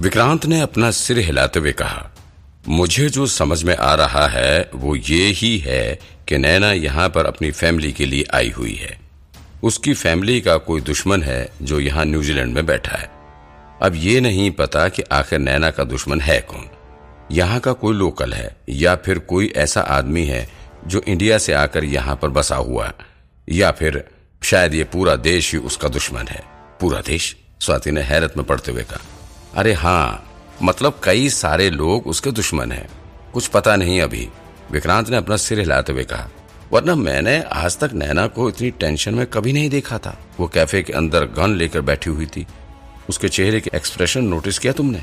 विक्रांत ने अपना सिर हिलाते हुए कहा, मुझे जो समझ में आ रहा है, वो ये ही है कि नैना यहाँ पर अपनी फैमिली के लिए आई हुई है। उसकी फैमिली का कोई दुश्मन है जो यहाँ न्यूजीलैंड में बैठा है। अब ये नहीं पता कि आखिर नैना का दुश्मन है कौन। यहाँ का कोई लोकल है, या फिर कोई ऐसा आदमी है जो इंडिया से आकर यहाँ पर बसा हुआ या फिर शायद ये पूरा देश ही उसका दुश्मन है। पूरा देश? स्वाति ने हैरत में पड़ते हुए कहा। अरे हाँ मतलब कई सारे लोग उसके दुश्मन हैं। कुछ पता नहीं अभी। विक्रांत ने अपना सिर हिलाते हुए कहा, वरना मैंने आज तक नैना को इतनी टेंशन में कभी नहीं देखा था। वो कैफ़े के अंदर गन लेकर बैठी हुई थी। उसके चेहरे के एक्सप्रेशन नोटिस किया तुमने?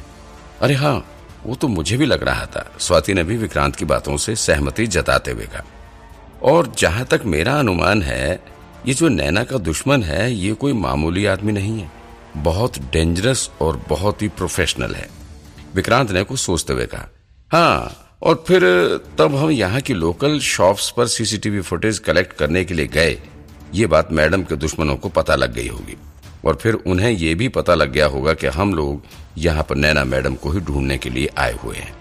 अरे हाँ वो तो मुझे भी लग रहा था। स्वाति ने भी विक्रांत की बातों से सहमति जताते हुए कहा, और जहाँ तक मेरा अनुमान है, ये जो नैना का दुश्मन है, ये कोई मामूली आदमी नहीं है। बहुत डेंजरस और बहुत ही प्रोफेशनल है। विक्रांत ने कुछ सोचते हुए कहा हाँ और फिर तब हम यहाँ की लोकल शॉप्स पर सीसीटीवी फुटेज कलेक्ट करने के लिए गए। ये बात मैडम के दुश्मनों को पता लग गई होगी। और फिर उन्हें ये भी पता लग गया होगा कि हम लोग यहाँ पर नैना मैडम को ही ढूँढने के लिए आए हुए हैं।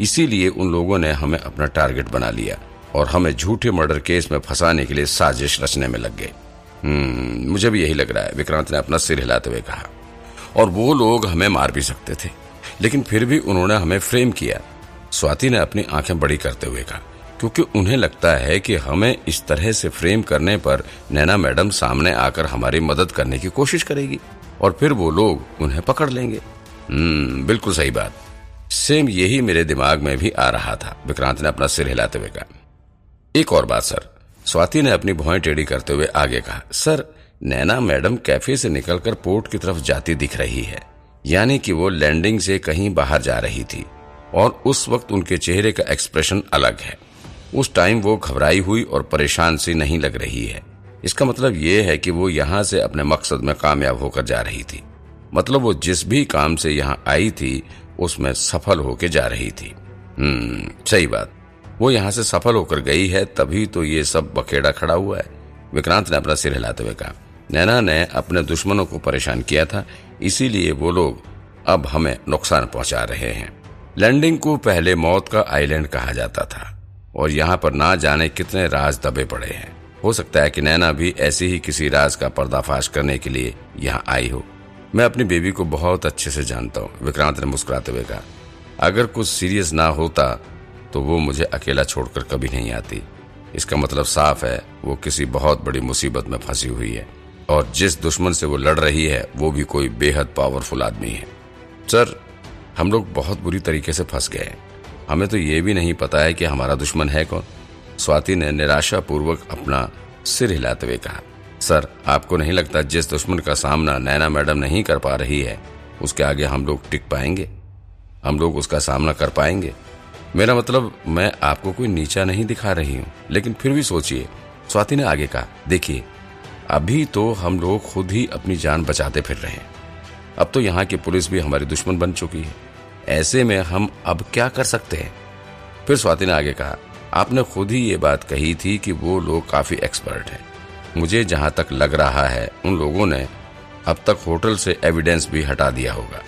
इसीलिए उन लोगों ने हमें अपना टारगेट बना लिया और हमें झूठे मर्डर केस में फंसाने के लिए साजिश रचने में लग गए। मुझे भी यही लग रहा है। विक्रांत ने अपना सिर हिलाते हुए कहा। और वो लोग हमें मार भी सकते थे, लेकिन फिर भी उन्होंने हमें फ्रेम किया। स्वाति ने अपनी आँखें बड़ी करते हुए कहा, क्योंकि उन्हें लगता है कि हमें इस तरह से फ्रेम करने पर नैना मैडम सामने आकर हमारी मदद करने की कोशिश करेगी, और फिर वो लोग उन्हें पकड़ लेंगे। हम्म बिल्कुल सही बात। सेम यही मेरे दिमाग में भी आ रहा था। विक्रांत ने अपना सिर हिलाते हुए कहा, एक और बात, सर। स्वाति ने अपनी भौएँ टेढ़ी करते हुए आगे कहा, सर, नैना मैडम कैफ़े से निकलकर पोर्ट की तरफ़ जाती दिख रही है, यानी कि वो लैंडिंग से कहीं बाहर जा रही थी, और उस वक्त उनके चेहरे का एक्सप्रेशन अलग है। उस टाइम वो घबराई हुई और परेशान सी नहीं लग रही है। इसका मतलब ये है कि वो यहाँ से अपने मकसद में कामयाब होकर जा रही थी। मतलब वो जिस भी काम से यहाँ आई थी, उसमें सफल होकर जा रही थी। हम्म सही बात। वो यहाँ से सफल होकर गई है, तभी तो ये सब बखेड़ा खड़ा हुआ है। विक्रांत ने अपना सिर हिलाते हुए कहा, नैना, ने अपने दुश्मनों को परेशान किया था, इसीलिए वो लोग अब हमें नुकसान पहुँचा रहे हैं। लैंडिंग को पहले मौत का आइलैंड कहा जाता था, और यहाँ पर ना जाने कितने राज दबे पड़े हैं। हो सकता है कि नैना भी ऐसे ही किसी राज का पर्दाफाश करने के लिए यहाँ आई हो। मैं अपनी बेबी को बहुत अच्छे से जानता हूँ, विक्रांत ने मुस्कुराते हुए कहा। अगर कुछ सीरियस ना होता तो वो मुझे अकेला छोड़कर कभी नहीं आती। इसका मतलब साफ़ है, वो किसी बहुत बड़ी मुसीबत में फंसी हुई है। और जिस दुश्मन से वो लड़ रही है, वो भी कोई बेहद पावरफुल आदमी है। सर, हम लोग बहुत बुरी तरीके से फंस गए हमें तो ये भी नहीं पता है कि हमारा दुश्मन है कौन। स्वाति ने निराशा पूर्वक अपना सिर हिलाते हुए कहा, सर, आपको नहीं लगता जिस दुश्मन का सामना नैना मैडम नहीं कर पा रही है, उसके आगे हम लोग टिक पाएँगे? हम लोग उसका सामना कर पाएँगे? मेरा मतलब मैं आपको कोई नीचा नहीं दिखा रही हूँ। लेकिन फिर भी सोचिए, स्वाति ने आगे कहा, देखिए, अभी तो हम लोग खुद ही अपनी जान बचाते फिर रहे हैं। अब तो यहाँ की पुलिस भी हमारी दुश्मन बन चुकी है। ऐसे में हम अब क्या कर सकते हैं? फिर स्वाति ने आगे कहा, आपने खुद ही ये बात कही थी कि वो लोग काफ़ी एक्सपर्ट हैं। मुझे जहाँ तक लग रहा है, उन लोगों ने अब तक होटल से एविडेंस भी हटा दिया होगा।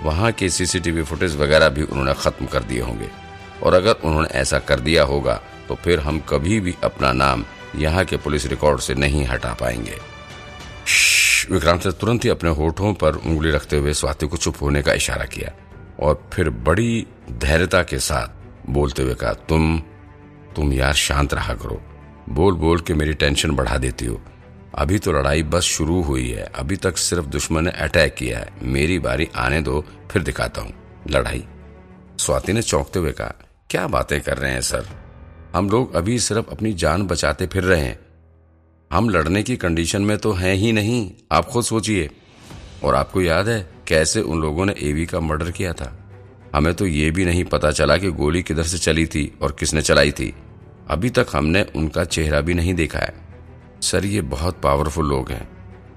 वहाँ के सीसीटीवी फुटेज वगैरह भी उन्होंने खत्म कर दिए होंगे। और अगर उन्होंने ऐसा कर दिया होगा तो फिर हम कभी भी अपना नाम यहाँ के पुलिस रिकॉर्ड से नहीं हटा पाएँगे। विक्रांत ने तुरंत ही अपने होठों पर उंगली रखते हुए स्वाति को चुप होने का इशारा किया और फिर बड़ी धैर्यता के साथ बोलते हुए कहा, तुम तुम यार शांत रहा करो। बोल बोल के मेरी टेंशन बढ़ा देती हो। अभी तो लड़ाई बस शुरू हुई है। अभी तक सिर्फ़ दुश्मन ने अटैक किया है। मेरी बारी, आने दो, फिर दिखाता हूँ। लड़ाई। स्वाति ने चौंकते हुए कहा क्या बातें कर रहे हैं, सर? हम लोग अभी सिर्फ़ अपनी जान बचाते फिर रहे हैं। हम लड़ने की कंडीशन में तो हैं ही नहीं, आप खुद सोचिए। और आपको याद है कैसे उन लोगों ने एवी का मर्डर किया था? हमें तो ये भी नहीं पता चला कि गोली किधर से चली थी और किसने चलाई थी। अभी तक हमने उनका चेहरा भी नहीं देखा है। सर, ये बहुत पावरफुल लोग हैं।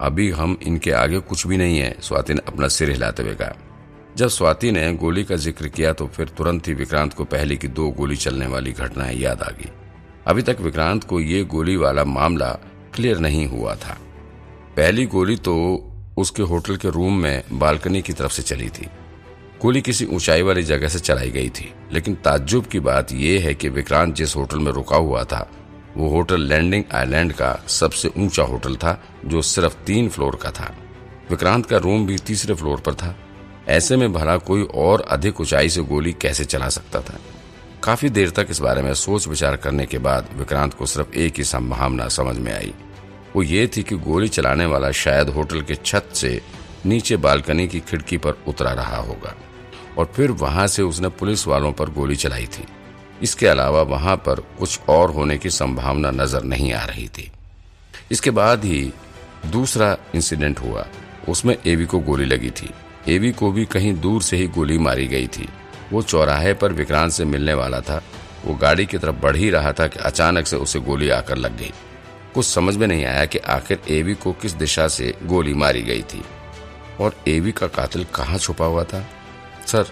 अभी हम इनके आगे कुछ भी नहीं है, स्वाति ने अपना सिर हिलाते हुए कहा। जब स्वाति ने गोली का ज़िक्र किया तो फिर तुरंत ही विक्रांत को पहले की दो गोली चलने वाली घटनाएँ याद आ गई। अभी तक विक्रांत को ये गोली वाला मामला क्लियर नहीं हुआ था। पहली गोली तो उसके होटल के रूम में बालकनी की तरफ़ से चली थी। गोली किसी ऊंचाई वाली जगह से चलाई गई थी, लेकिन ताज्जुब की बात यह है कि विक्रांत जिस होटल में रुका हुआ था, वो होटल लैंडिंग आइलैंड का सबसे ऊँचा होटल था, जो सिर्फ़ तीन फ्लोर का था। विक्रांत का रूम भी तीसरे फ्लोर पर था। ऐसे में भला कोई और अधिक ऊंचाई से गोली कैसे चला सकता था? काफ़ी देर तक इस बारे में सोच विचार करने के बाद विक्रांत को सिर्फ़ एक ही संभावना समझ में आई। वो ये थी कि गोली चलाने वाला शायद होटल के छत से नीचे बालकनी की खिड़की पर उतरा रहा होगा, और फिर वहाँ से उसने पुलिस वालों पर गोली चलाई थी। इसके अलावा वहाँ पर कुछ और होने की संभावना नज़र नहीं आ रही थी। इसके बाद ही दूसरा इंसिडेंट हुआ। उसमें एवी को गोली लगी थी। एवी को भी कहीं दूर से ही गोली मारी गई थी। वो चौराहे पर विक्रांत से मिलने वाला था। वो गाड़ी की तरफ़ बढ़ ही रहा था कि अचानक से उसे गोली आकर लग गई। कुछ समझ में नहीं आया कि आखिर एवी को किस दिशा से गोली मारी गई थी। और एवी का कातिल कहाँ छुपा हुआ था? सर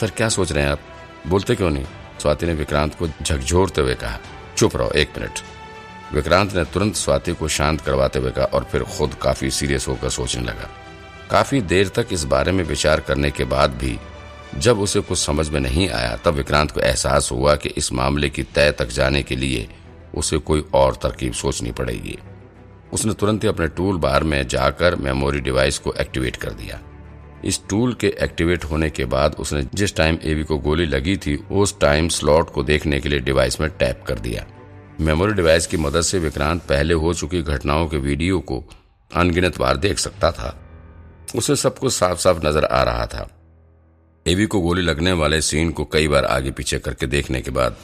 सर, क्या सोच रहे हैं आप? बोलते क्यों नहीं? स्वाति ने विक्रांत को झकझोरते हुए कहा, चुप रहो, एक मिनट। विक्रांत ने तुरंत स्वाति को शांत करवाते हुए कहा और फिर खुद काफ़ी सीरियस होकर सोचने लगा। काफ़ी देर तक इस बारे में विचार करने के बाद भी, जब उसे कुछ समझ में नहीं आया, तब विक्रांत को एहसास हुआ कि इस मामले की तय तक जाने के लिए उसे कोई और तरकीब सोचनी पड़ेगी। उसने तुरंत ही अपने टूल बार में जाकर मेमोरी डिवाइस को एक्टिवेट कर दिया। इस टूल के एक्टिवेट होने के बाद उसने जिस टाइम एवी को गोली लगी थी, उस टाइम स्लॉट को देखने के लिए डिवाइस में टैप कर दिया। मेमोरी डिवाइस की मदद से विक्रांत पहले हो चुकी घटनाओं के वीडियो को अनगिनत बार देख सकता था। उसे सब कुछ साफ़ साफ़ नज़र आ रहा था। एवी को गोली लगने वाले सीन को कई बार आगे पीछे करके देखने के बाद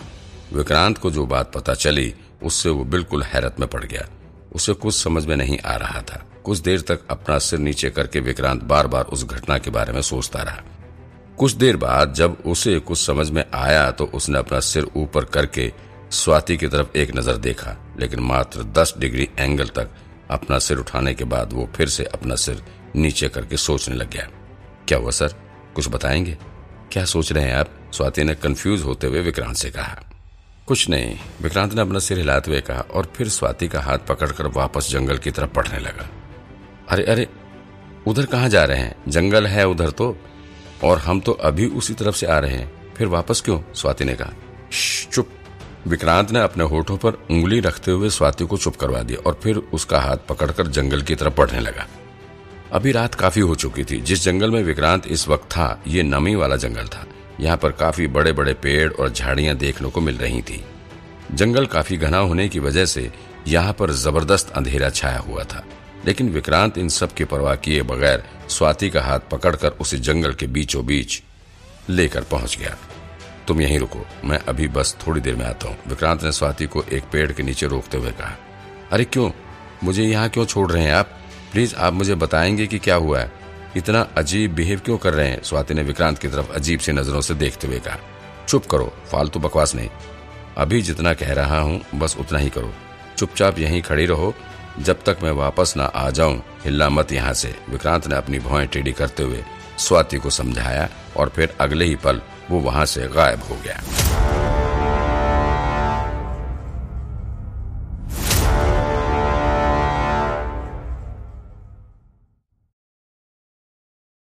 विक्रांत को जो बात पता चली, उससे वो बिल्कुल हैरत में पड़ गया। उसे कुछ समझ में नहीं आ रहा था। कुछ देर तक अपना सिर नीचे करके विक्रांत बार बार उस घटना के बारे में सोचता रहा। कुछ देर बाद जब उसे कुछ समझ में आया तो उसने अपना सिर ऊपर करके स्वाति की तरफ़ एक नज़र देखा, लेकिन मात्र दस डिग्री एंगल तक अपना सिर उठाने के बाद वो फिर से अपना सिर नीचे करके सोचने लग गया। क्या हुआ, सर? कुछ बताएँगे? क्या सोच रहे हैं आप? स्वाति ने कंफ्यूज होते हुए विक्रांत से कहा। कुछ नहीं। विक्रांत ने अपना सिर हिलाते हुए कहा और फिर स्वाति का हाथ पकड़कर वापस जंगल की तरफ़ बढ़ने लगा। अरे अरे, उधर कहाँ जा रहे हैं? जंगल है उधर तो और हम तो अभी उसी तरफ़ से आ रहे हैं। फिर वापस क्यों? स्वाति ने कहा। चुप। विक्रांत ने अपने होठों पर उंगली रखते हुए स्वाति को चुप करवा दिया और फिर उसका हाथ पकड़कर जंगल की तरफ़ बढ़ने लगा। अभी रात काफ़ी हो चुकी थी। जिस जंगल में विक्रांत इस वक्त था, ये नमी वाला जंगल था। यहाँ पर काफ़ी बड़े बड़े पेड़ और झाड़ियाँ देखने को मिल रही थी। जंगल काफ़ी घना होने की वजह से यहाँ पर ज़बरदस्त अंधेरा छाया हुआ था। लेकिन विक्रांत इन सब की परवाह किए बगैर स्वाति का हाथ पकड़कर उसे जंगल के बीचों बीच लेकर पहुँच गया। तुम यहीं रुको, मैं अभी बस थोड़ी देर में आता हूँ। विक्रांत ने स्वाति को एक पेड़ के नीचे रोकते हुए कहा, अरे क्यों? मुझे यहाँ क्यों छोड़ रहे हैं आप? प्लीज़ आप मुझे बताएँगे कि क्या हुआ है। इतना अजीब बिहेव क्यों कर रहे हैं? स्वाति ने विक्रांत की तरफ़ अजीब सी नज़रों से देखते हुए कहा, चुप करो, फालतू बकवास नहीं। अभी जितना कह रहा हूँ, बस उतना ही करो। चुपचाप यहीं खड़ी रहो, जब तक मैं वापस ना आ जाऊँ। हिल्ला मत यहाँ से। विक्रांत ने अपनी भौएँ टेढ़ी करते हुए स्वाति को समझाया और फिर अगले ही पल वो वहाँ से गायब हो गया।